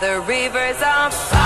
the river's are. fire.